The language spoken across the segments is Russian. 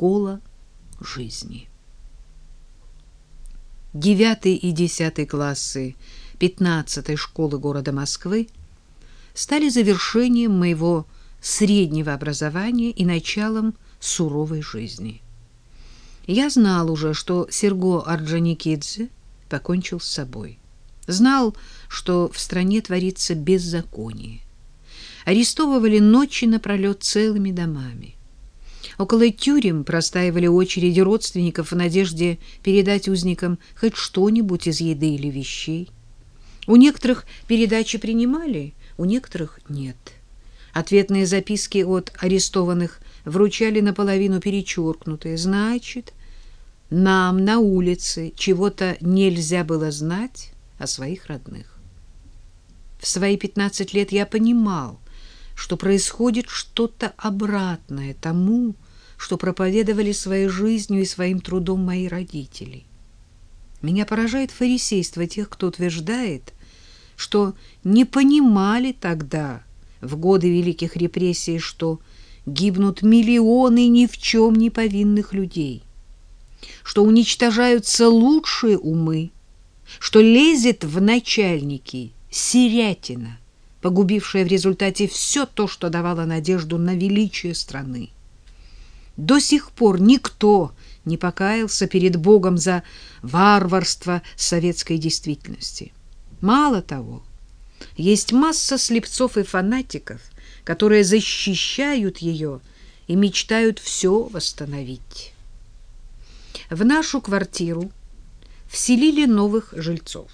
школа жизни. Девятый и десятый классы пятнадцатой школы города Москвы стали завершением моего среднего образования и началом суровой жизни. Я знал уже, что Серго Орджоникидзе покончил с собой. Знал, что в стране творится беззаконие. Арестовывали ночи напролет целыми домами. Около тюрем простаивали очереди родственников в надежде передать узникам хоть что-нибудь из еды или вещей. У некоторых передачи принимали, у некоторых нет. Ответные записки от арестованных вручали наполовину перечеркнутые. Значит, нам на улице чего-то нельзя было знать о своих родных. В свои пятнадцать лет я понимал, что происходит что-то обратное тому, что проповедовали своей жизнью и своим трудом мои родители. Меня поражает фарисейство тех, кто утверждает, что не понимали тогда, в годы великих репрессий, что гибнут миллионы ни в чем не повинных людей, что уничтожаются лучшие умы, что лезет в начальники сирятина, погубившая в результате все то, что давало надежду на величие страны. До сих пор никто не покаялся перед Богом за варварство советской действительности. Мало того, есть масса слепцов и фанатиков, которые защищают ее и мечтают все восстановить. В нашу квартиру вселили новых жильцов.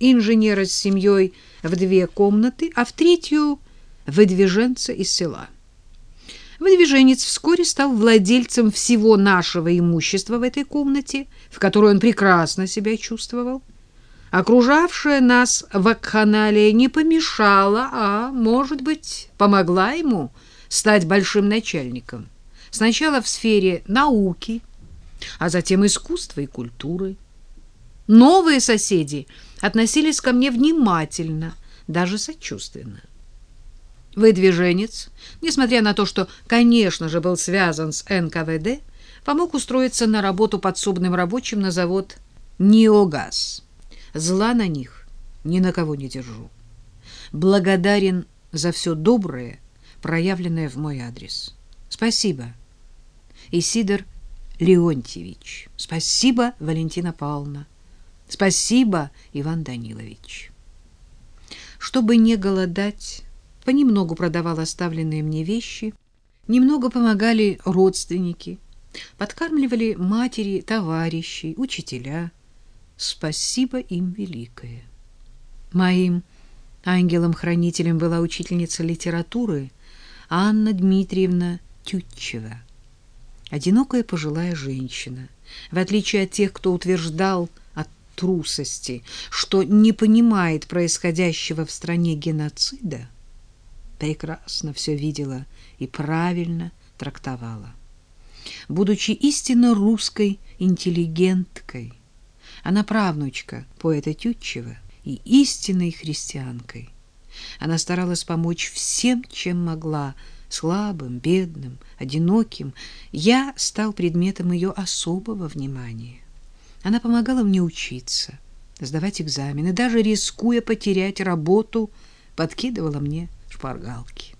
Инженера с семьей в две комнаты, а в третью — выдвиженца из села. Выдвиженец вскоре стал владельцем всего нашего имущества в этой комнате, в которой он прекрасно себя чувствовал. Окружавшая нас вакханалия не помешала, а, может быть, помогла ему стать большим начальником. Сначала в сфере науки, а затем искусства и культуры. Новые соседи относились ко мне внимательно, даже сочувственно. Выдвиженец, несмотря на то, что, конечно же, был связан с НКВД, помог устроиться на работу подсобным рабочим на завод «Неогаз». Зла на них ни на кого не держу. Благодарен за все доброе, проявленное в мой адрес. Спасибо, Исидор Леонтьевич. Спасибо, Валентина Павловна. Спасибо, Иван Данилович. Чтобы не голодать, понемногу продавал оставленные мне вещи, немного помогали родственники, подкармливали матери, товарищи, учителя. Спасибо им великое. Моим ангелом-хранителем была учительница литературы Анна Дмитриевна Тютчева. Одинокая пожилая женщина. В отличие от тех, кто утверждал от трусости, что не понимает происходящего в стране геноцида, прекрасно все видела и правильно трактовала. Будучи истинно русской интеллигенткой, она правнучка поэта Тютчева и истинной христианкой. Она старалась помочь всем, чем могла, слабым, бедным, одиноким. Я стал предметом ее особого внимания. Она помогала мне учиться, сдавать экзамены, даже рискуя потерять работу, подкидывала мне шпаргалки.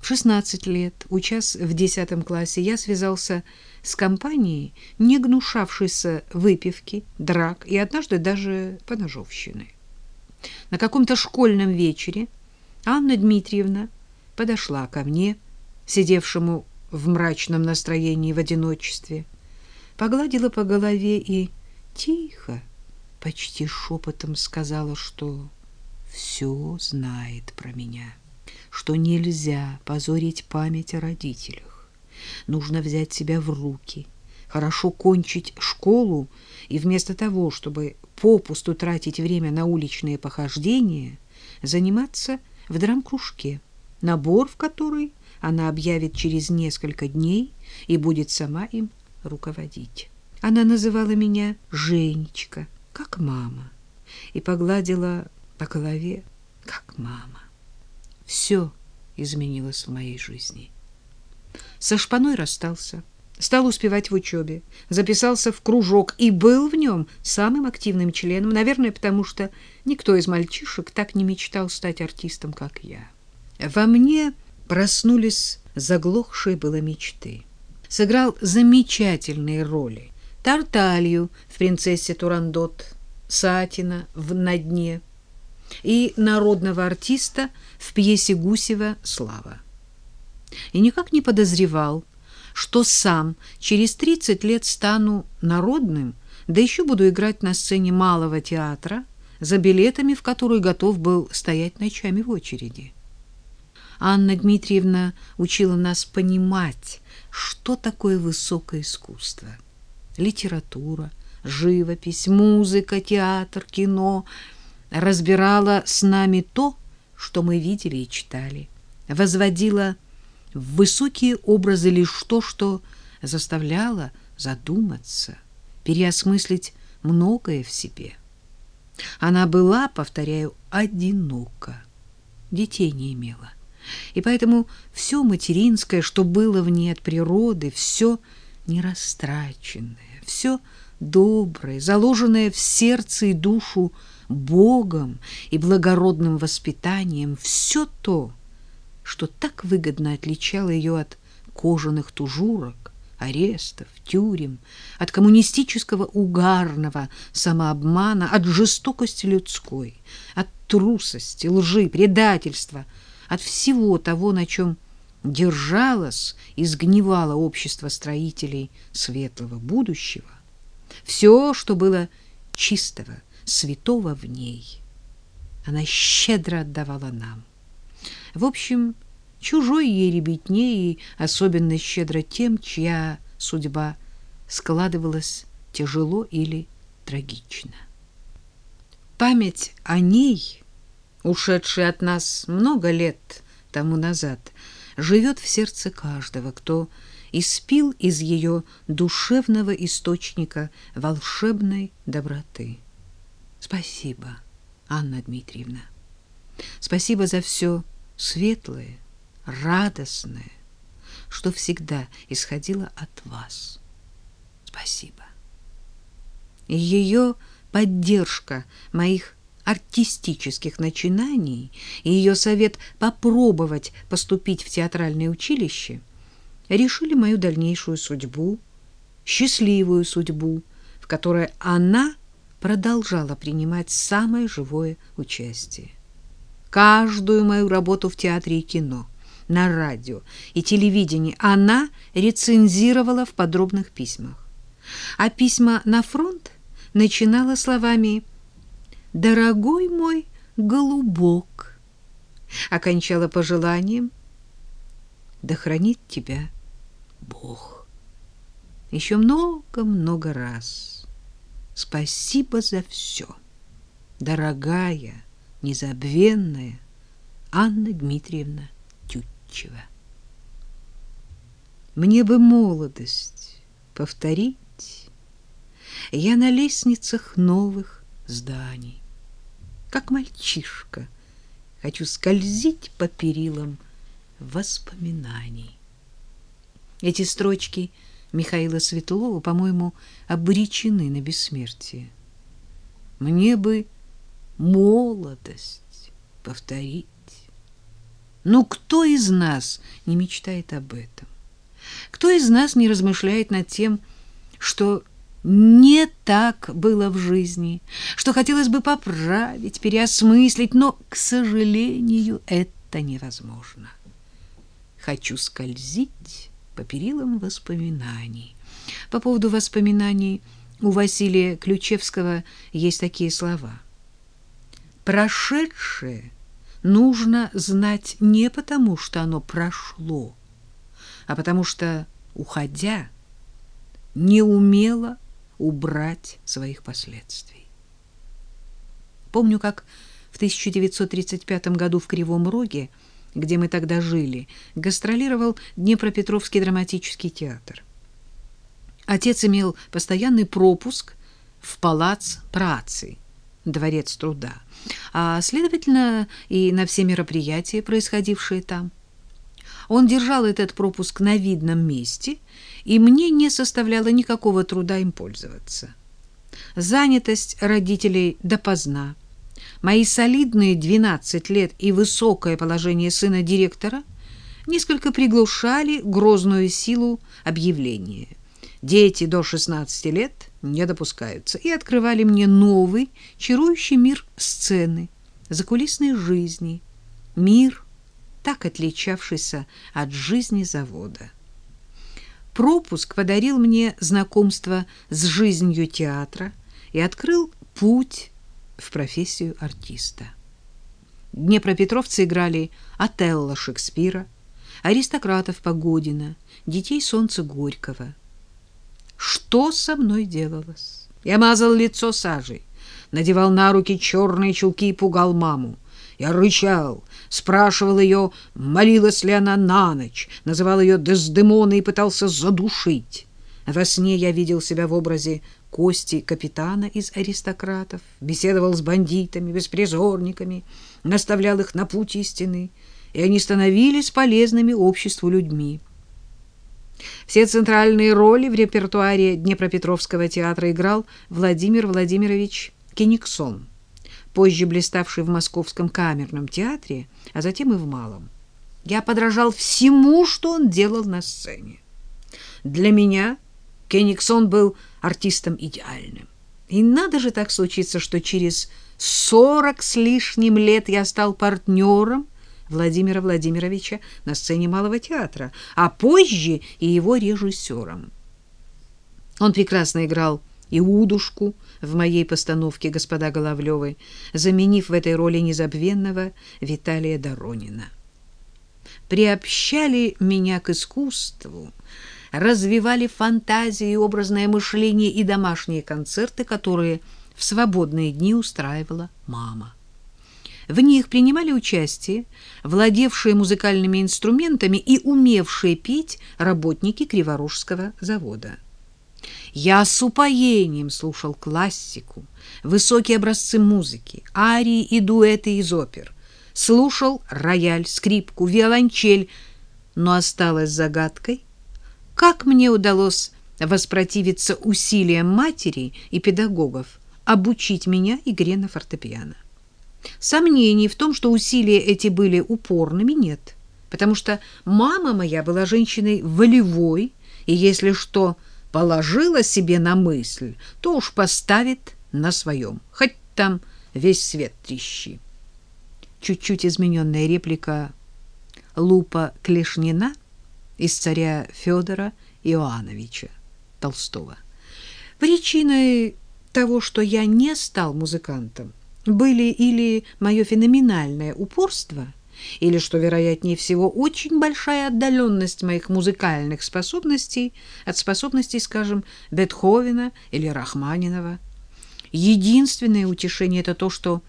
В 16 лет, учась в 10 классе, я связался с компанией, не гнушавшейся выпивки, драк и однажды даже поножовщины. На каком-то школьном вечере Анна Дмитриевна подошла ко мне, сидевшему в мрачном настроении в одиночестве, погладила по голове и тихо, почти шепотом сказала, что все знает про меня что нельзя позорить память о родителях. Нужно взять себя в руки, хорошо кончить школу и вместо того, чтобы попусту тратить время на уличные похождения, заниматься в драм-кружке, набор в который она объявит через несколько дней и будет сама им руководить. Она называла меня Женечка, как мама, и погладила по голове, как мама. Все изменилось в моей жизни. Со шпаной расстался. стал успевать в учебе, записался в кружок и был в нем самым активным членом, наверное, потому что никто из мальчишек так не мечтал стать артистом, как я. Во мне проснулись заглохшие было мечты. Сыграл замечательные роли. Тарталью в «Принцессе Турандот», Сатина в «На дне» и народного артиста в пьесе Гусева «Слава». И никак не подозревал, что сам через 30 лет стану народным, да еще буду играть на сцене малого театра, за билетами в который готов был стоять ночами в очереди. Анна Дмитриевна учила нас понимать, что такое высокое искусство. Литература, живопись, музыка, театр, кино. Разбирала с нами то, что мы видели и читали. Возводила в высокие образы лишь то, что заставляло задуматься, переосмыслить многое в себе. Она была, повторяю, одинока, детей не имела. И поэтому все материнское, что было в ней от природы, все нерастраченное, все доброе, заложенное в сердце и душу Богом и благородным воспитанием, все то, что так выгодно отличало ее от кожаных тужурок, арестов, тюрем, от коммунистического угарного самообмана, от жестокости людской, от трусости, лжи, предательства, от всего того, на чем держалось и сгнивало общество строителей светлого будущего, все, что было чистого, святого в ней, она щедро отдавала нам. В общем, чужой ей ребятне и особенно щедро тем, чья судьба складывалась тяжело или трагично. Память о ней, ушедшей от нас много лет тому назад, живет в сердце каждого, кто испил из ее душевного источника волшебной доброты. Спасибо, Анна Дмитриевна. Спасибо за все светлое, радостное, что всегда исходило от вас. Спасибо. Ее поддержка моих артистических начинаний и ее совет попробовать поступить в театральное училище решили мою дальнейшую судьбу, счастливую судьбу, в которой она продолжала принимать самое живое участие каждую мою работу в театре и кино, на радио и телевидении она рецензировала в подробных письмах. А письма на фронт начинала словами «Дорогой мой голубок», окончала пожеланием «Да хранит тебя Бог». Еще много-много раз. Спасибо за все, дорогая незабвенная Анна Дмитриевна Тютчева. Мне бы молодость повторить. Я на лестницах новых зданий, как мальчишка, хочу скользить по перилам воспоминаний. Эти строчки Михаила Светлова, по-моему, обречены на бессмертие. Мне бы молодость повторить. Ну, кто из нас не мечтает об этом? Кто из нас не размышляет над тем, что не так было в жизни, что хотелось бы поправить, переосмыслить, но, к сожалению, это невозможно. Хочу скользить по перилам воспоминаний. По поводу воспоминаний у Василия Ключевского есть такие слова – Прошедшее нужно знать не потому, что оно прошло, а потому что, уходя, не умело убрать своих последствий. Помню, как в 1935 году в Кривом Роге, где мы тогда жили, гастролировал Днепропетровский драматический театр. Отец имел постоянный пропуск в палац працы, дворец труда, а, следовательно, и на все мероприятия, происходившие там. Он держал этот пропуск на видном месте, и мне не составляло никакого труда им пользоваться. Занятость родителей допоздна, мои солидные 12 лет и высокое положение сына директора несколько приглушали грозную силу объявления. Дети до 16 лет не допускаются и открывали мне новый, чарующий мир сцены, закулисной жизни, мир, так отличавшийся от жизни завода. Пропуск подарил мне знакомство с жизнью театра и открыл путь в профессию артиста. Днепропетровцы играли Отелло Шекспира, аристократов Погодина, детей солнца Горького. Что со мной делалось? Я мазал лицо сажей, надевал на руки черные чулки и пугал маму. Я рычал, спрашивал ее, молилась ли она на ночь, называл ее Дездемоной и пытался задушить. Во сне я видел себя в образе Кости капитана из аристократов, беседовал с бандитами, беспризорниками, наставлял их на путь истины, и они становились полезными обществу людьми. Все центральные роли в репертуаре Днепропетровского театра играл Владимир Владимирович Кениксон, позже блиставший в Московском камерном театре, а затем и в Малом. Я подражал всему, что он делал на сцене. Для меня Кениксон был артистом идеальным. И надо же так случиться, что через сорок с лишним лет я стал партнером Владимира Владимировича на сцене Малого театра, а позже и его режиссером. Он прекрасно играл Иудушку в моей постановке «Господа Головлевы», заменив в этой роли незабвенного Виталия Доронина. Приобщали меня к искусству, развивали фантазии, образное мышление и домашние концерты, которые в свободные дни устраивала мама. В них принимали участие владевшие музыкальными инструментами и умевшие петь работники Криворужского завода. Я с упоением слушал классику, высокие образцы музыки, арии и дуэты из опер, слушал рояль, скрипку, виолончель, но осталось загадкой, как мне удалось воспротивиться усилиям матери и педагогов обучить меня игре на фортепиано. Сомнений в том, что усилия эти были упорными, нет, потому что мама моя была женщиной волевой, и если что положила себе на мысль, то уж поставит на своем, хоть там весь свет трещи. Чуть-чуть измененная реплика Лупа Клешнина из царя Федора Иоановича Толстого. Причиной того, что я не стал музыкантом, были или мое феноменальное упорство, или, что вероятнее всего, очень большая отдаленность моих музыкальных способностей от способностей, скажем, Бетховена или Рахманинова. Единственное утешение — это то, что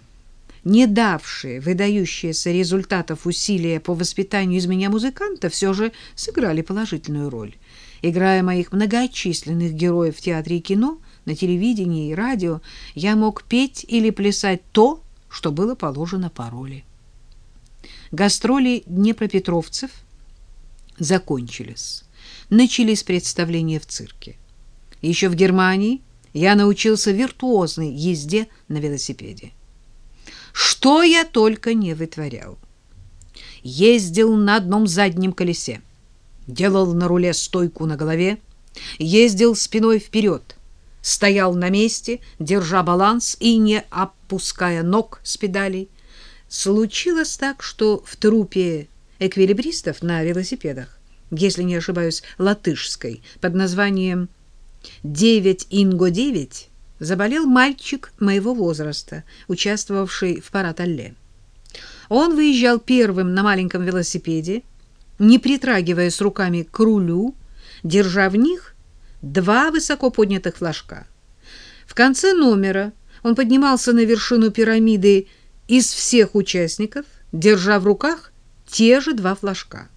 не давшие выдающиеся результатов усилия по воспитанию из меня музыканта все же сыграли положительную роль. Играя моих многочисленных героев в театре и кино — на телевидении и радио я мог петь или плясать то, что было положено по роли. Гастроли днепропетровцев закончились. Начались представления в цирке. Еще в Германии я научился виртуозной езде на велосипеде. Что я только не вытворял. Ездил на одном заднем колесе, делал на руле стойку на голове, ездил спиной вперед, стоял на месте, держа баланс и не опуская ног с педалей. Случилось так, что в трупе эквилибристов на велосипедах, если не ошибаюсь, латышской, под названием «Девять Инго-9», заболел мальчик моего возраста, участвовавший в парад-алле. Он выезжал первым на маленьком велосипеде, не притрагиваясь руками к рулю, держа в них два высоко поднятых флажка. В конце номера он поднимался на вершину пирамиды из всех участников, держа в руках те же два флажка.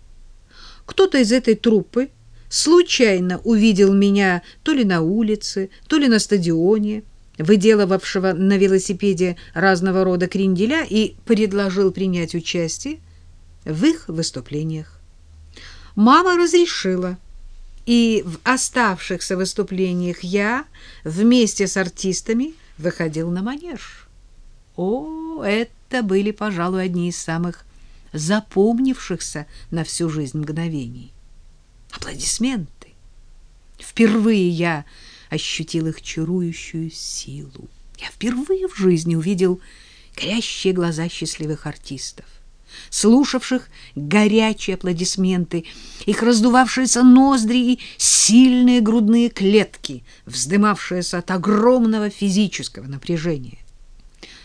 Кто-то из этой труппы случайно увидел меня то ли на улице, то ли на стадионе, выделывавшего на велосипеде разного рода кренделя и предложил принять участие в их выступлениях. Мама разрешила. И в оставшихся выступлениях я вместе с артистами выходил на манеж. О, это были, пожалуй, одни из самых запомнившихся на всю жизнь мгновений. Аплодисменты. Впервые я ощутил их чарующую силу. Я впервые в жизни увидел горящие глаза счастливых артистов, слушавших горячие аплодисменты, их раздувавшиеся ноздри и сильные грудные клетки, вздымавшиеся от огромного физического напряжения.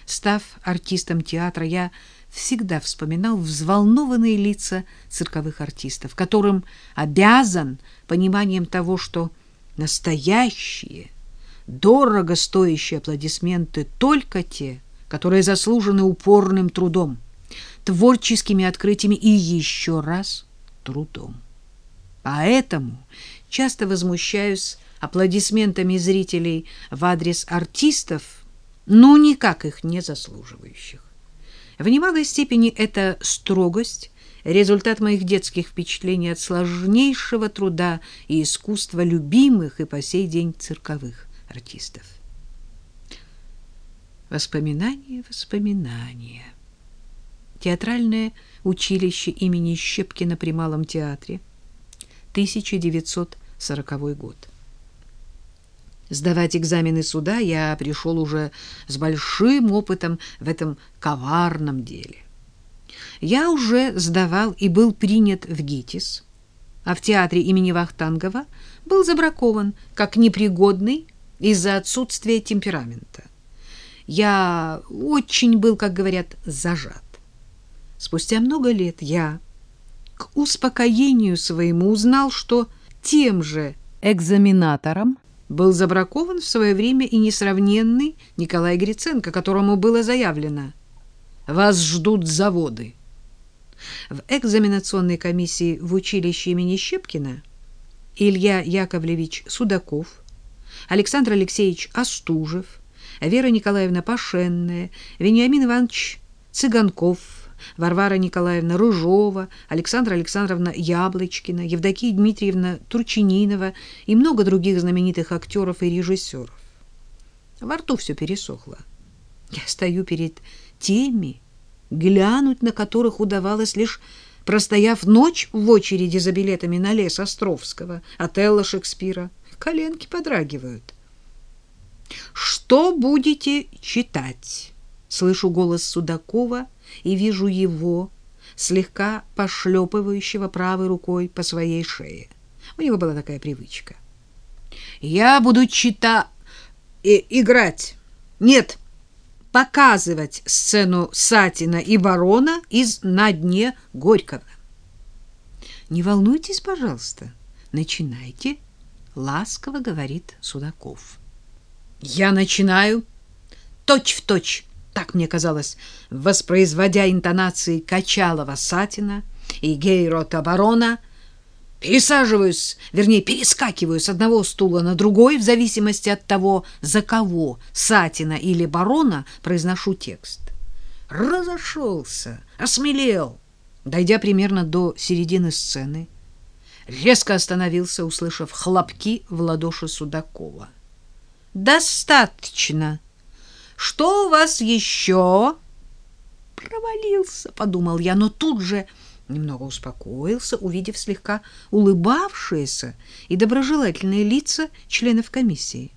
Став артистом театра, я всегда вспоминал взволнованные лица цирковых артистов, которым обязан пониманием того, что настоящие, дорого стоящие аплодисменты только те, которые заслужены упорным трудом, творческими открытиями и еще раз трудом. Поэтому часто возмущаюсь аплодисментами зрителей в адрес артистов, но никак их не заслуживающих. В немалой степени эта строгость — результат моих детских впечатлений от сложнейшего труда и искусства любимых и по сей день цирковых артистов. Воспоминания, воспоминания. Театральное училище имени Щепкина при Малом театре. 1940 год. Сдавать экзамены суда я пришел уже с большим опытом в этом коварном деле. Я уже сдавал и был принят в ГИТИС, а в театре имени Вахтангова был забракован как непригодный из-за отсутствия темперамента. Я очень был, как говорят, зажат. Спустя много лет я к успокоению своему узнал, что тем же экзаменатором был забракован в свое время и несравненный Николай Гриценко, которому было заявлено «Вас ждут заводы». В экзаменационной комиссии в училище имени Щепкина Илья Яковлевич Судаков, Александр Алексеевич Остужев, Вера Николаевна Пашенная, Вениамин Иванович Цыганков, Варвара Николаевна Рыжова, Александра Александровна Яблочкина, Евдокия Дмитриевна Турчининова и много других знаменитых актеров и режиссеров. Во рту все пересохло. Я стою перед теми, глянуть на которых удавалось лишь простояв ночь в очереди за билетами на лес Островского, Отелло Шекспира. Коленки подрагивают. «Что будете читать?» Слышу голос Судакова и вижу его, слегка пошлепывающего правой рукой по своей шее. У него была такая привычка. «Я буду читать... и играть. Нет, показывать сцену Сатина и Барона из «На дне Горького». «Не волнуйтесь, пожалуйста, начинайте», — ласково говорит Судаков. «Я начинаю точь-в-точь так мне казалось, воспроизводя интонации Качалова-Сатина и Гейрота-Барона, пересаживаюсь, вернее, перескакиваю с одного стула на другой в зависимости от того, за кого, Сатина или Барона, произношу текст. Разошелся, осмелел, дойдя примерно до середины сцены, резко остановился, услышав хлопки в ладоши Судакова. «Достаточно!» Что у вас еще?» «Провалился», — подумал я, но тут же немного успокоился, увидев слегка улыбавшиеся и доброжелательные лица членов комиссии.